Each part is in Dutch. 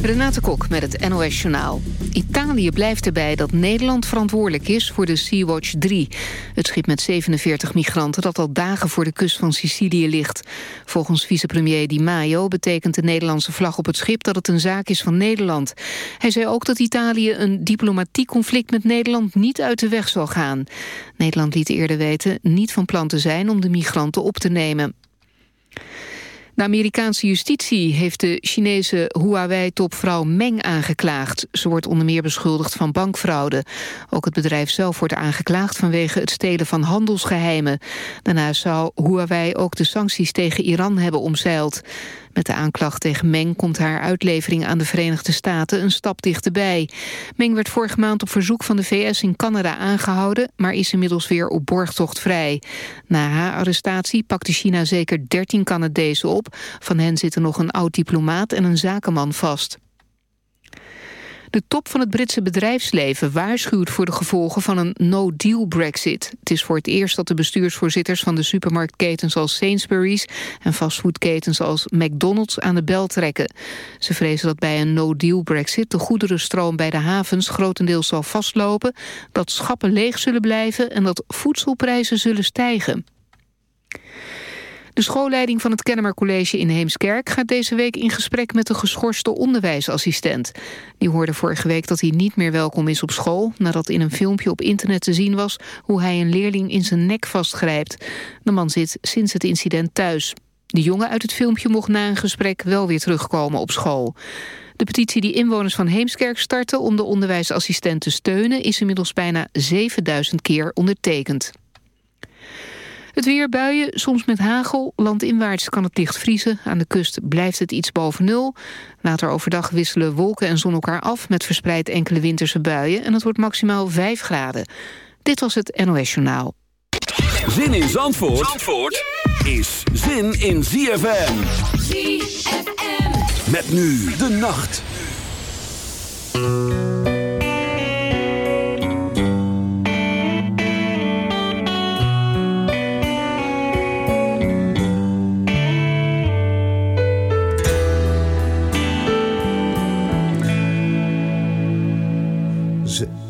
Renate Kok met het NOS Journaal. Italië blijft erbij dat Nederland verantwoordelijk is voor de Sea-Watch 3. Het schip met 47 migranten dat al dagen voor de kust van Sicilië ligt. Volgens vicepremier Di Maio betekent de Nederlandse vlag op het schip... dat het een zaak is van Nederland. Hij zei ook dat Italië een diplomatiek conflict met Nederland... niet uit de weg zal gaan. Nederland liet eerder weten niet van plan te zijn om de migranten op te nemen. De Amerikaanse justitie heeft de Chinese Huawei-topvrouw Meng aangeklaagd. Ze wordt onder meer beschuldigd van bankfraude. Ook het bedrijf zelf wordt aangeklaagd vanwege het stelen van handelsgeheimen. Daarna zou Huawei ook de sancties tegen Iran hebben omzeild. Met de aanklacht tegen Meng komt haar uitlevering aan de Verenigde Staten een stap dichterbij. Meng werd vorige maand op verzoek van de VS in Canada aangehouden, maar is inmiddels weer op borgtocht vrij. Na haar arrestatie pakte China zeker 13 Canadezen op. Van hen zitten nog een oud-diplomaat en een zakenman vast. De top van het Britse bedrijfsleven waarschuwt voor de gevolgen van een no-deal brexit. Het is voor het eerst dat de bestuursvoorzitters van de supermarktketens als Sainsbury's en fastfoodketens als McDonald's aan de bel trekken. Ze vrezen dat bij een no-deal brexit de goederenstroom bij de havens grotendeels zal vastlopen, dat schappen leeg zullen blijven en dat voedselprijzen zullen stijgen. De schoolleiding van het Kennemer College in Heemskerk gaat deze week in gesprek met de geschorste onderwijsassistent. Die hoorde vorige week dat hij niet meer welkom is op school, nadat in een filmpje op internet te zien was hoe hij een leerling in zijn nek vastgrijpt. De man zit sinds het incident thuis. De jongen uit het filmpje mocht na een gesprek wel weer terugkomen op school. De petitie die inwoners van Heemskerk starten om de onderwijsassistent te steunen is inmiddels bijna 7000 keer ondertekend. Het weer buien, soms met hagel. Landinwaarts kan het licht vriezen. Aan de kust blijft het iets boven nul. Later overdag wisselen wolken en zon elkaar af... met verspreid enkele winterse buien. En het wordt maximaal 5 graden. Dit was het NOS Journaal. Zin in Zandvoort, Zandvoort is zin in ZFM. ZFM. Met nu de nacht.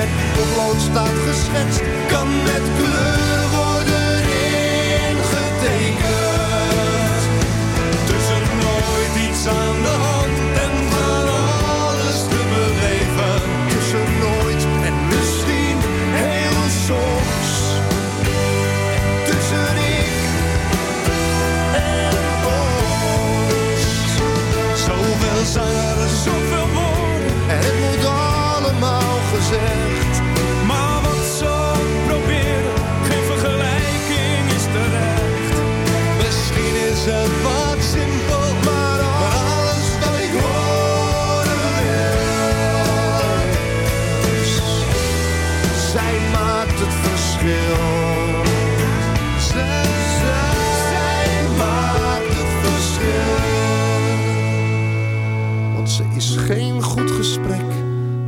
Met potlood staat geschetst, kan met kleur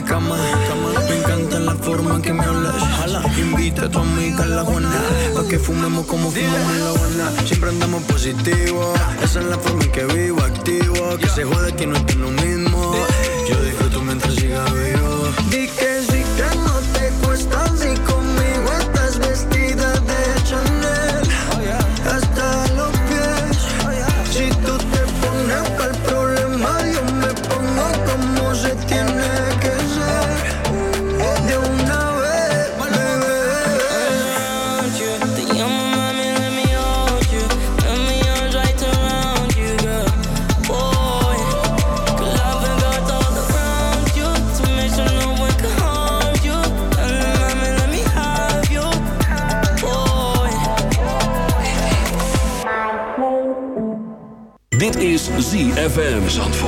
Me encanta la forma en que me hablas. Invita a tu amiga a la Juana. Pa' que fumemos como fumamos en la Habana. Siempre andamos positivo. Esa es la forma en que vivo, activo. Que se jode que no es lo mismo. Yo disfruto mientras siga vivo. ZFM. Zandvoort.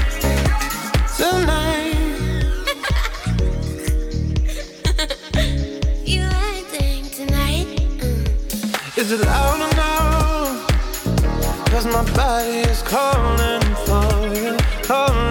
Cause my body is calling for you, calling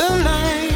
the night.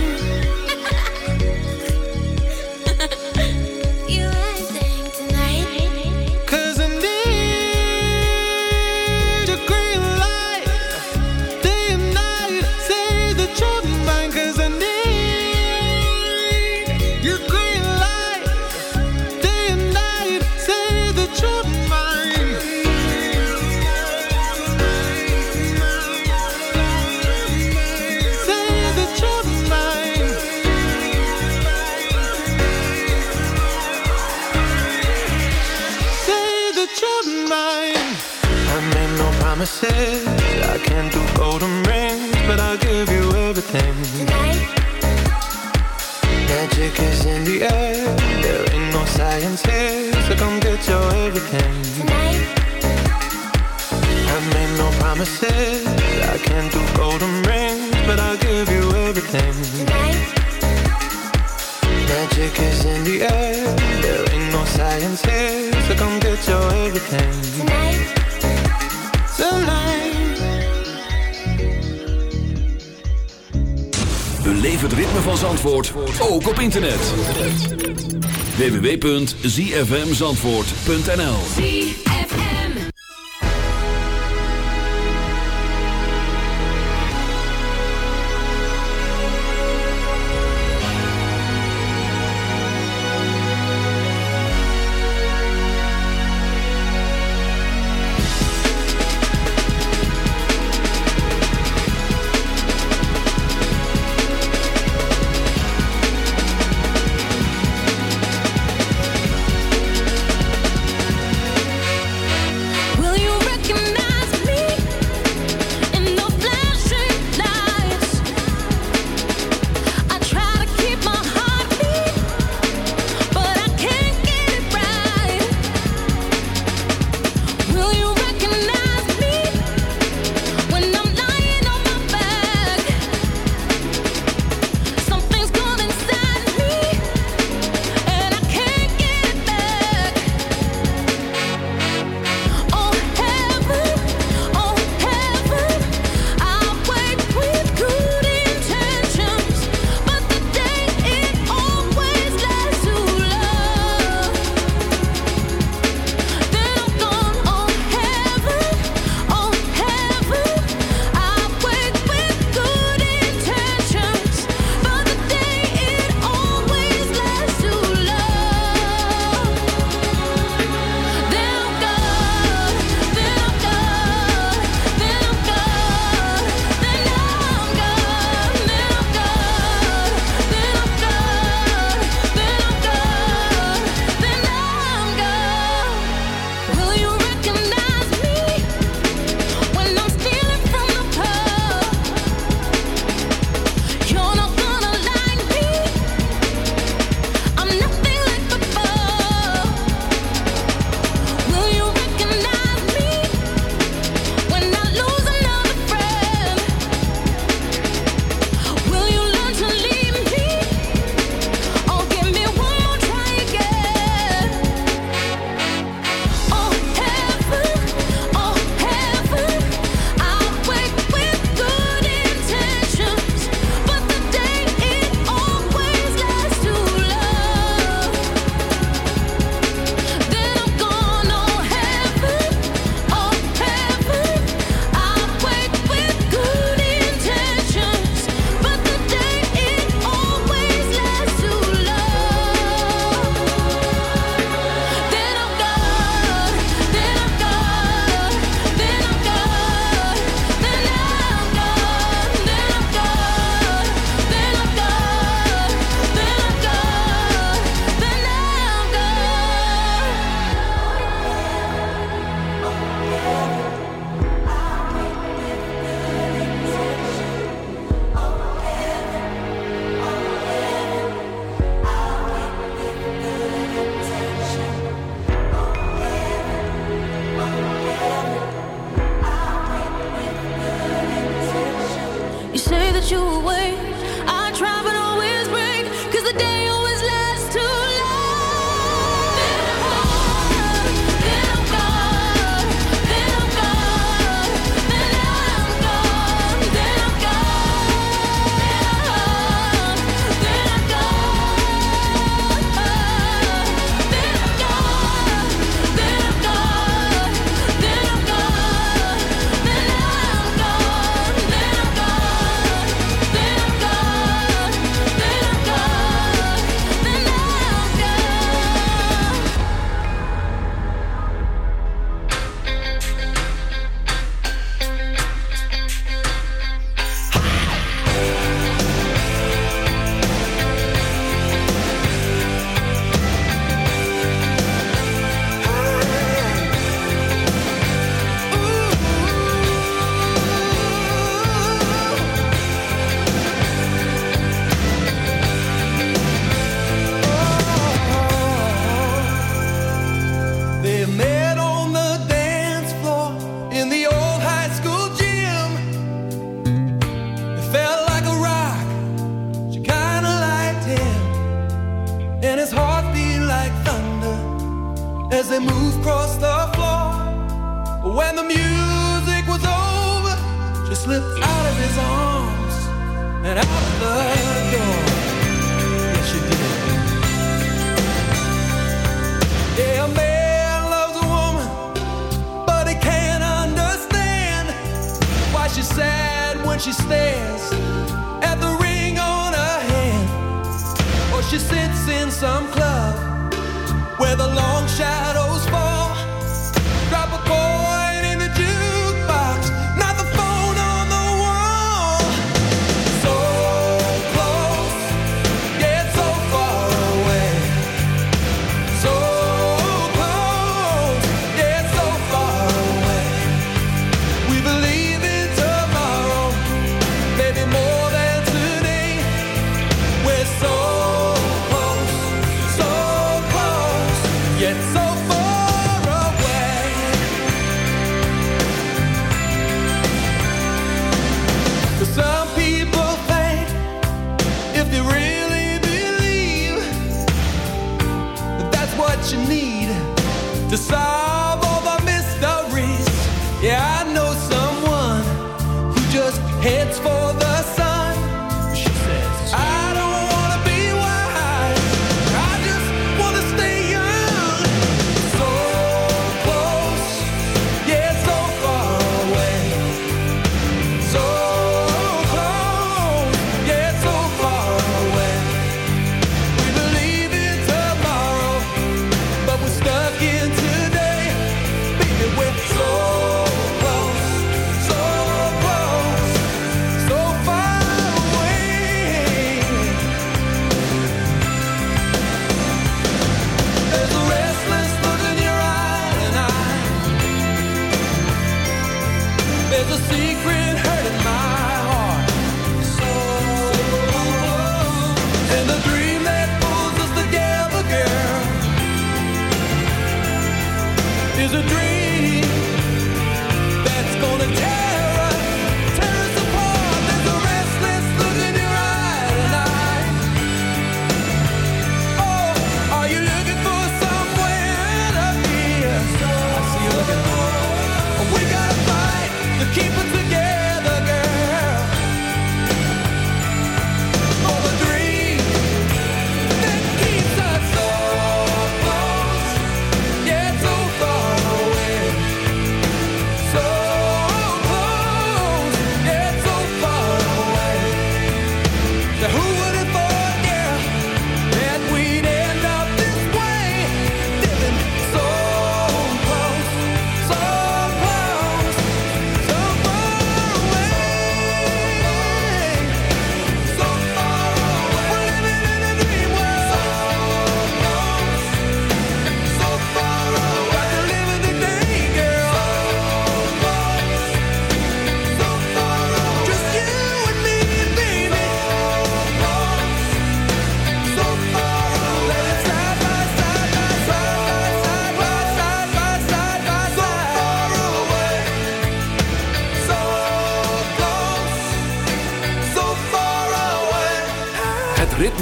zfmzandvoort.nl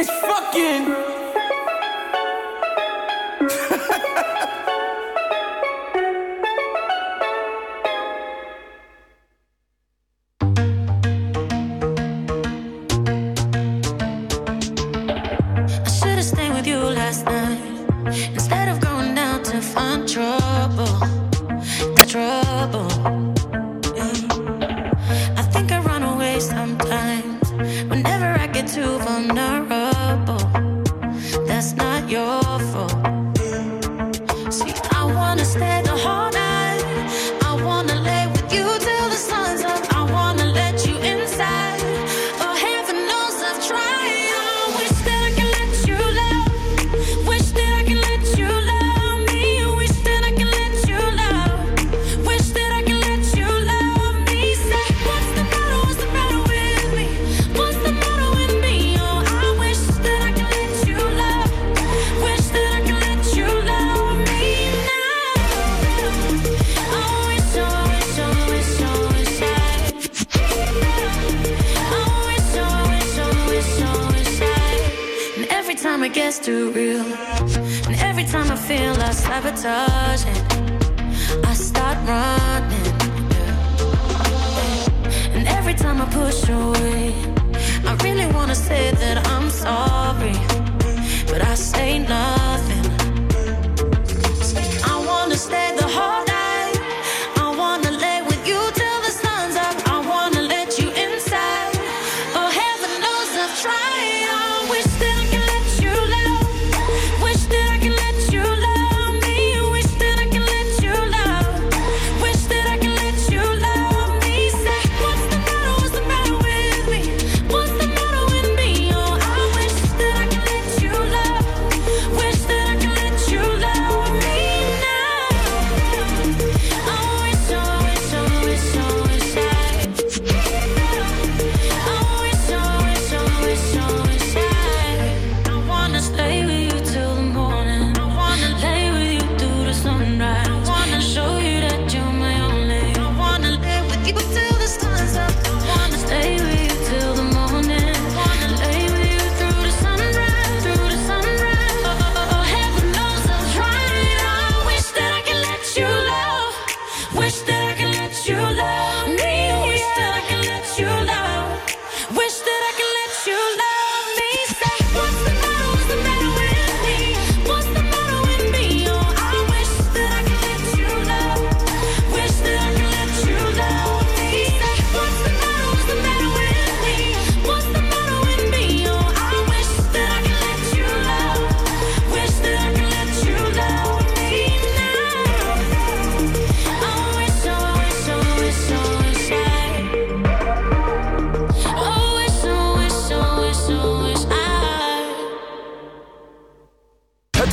It's fucking. It, I start running. And every time I push away, I really wanna say that I'm sorry, but I say nothing.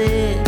it.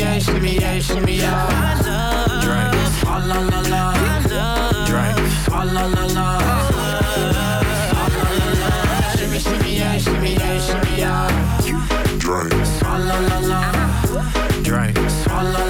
yeah, shimmy, yeah, shimmy, yeah. Drink. Ah, la, la, la. Drink. Ah, la, la, la. Ah, la, la, la. Shimmy, shimmy, yeah, shimmy, yeah, shimmy, yeah. Drink. Ah, la, la, la. Drink. Ah, la, la,